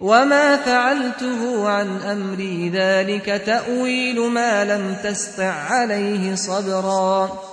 وما فعلته عن أمري ذلك تأويل ما لم تستع عليه صبرا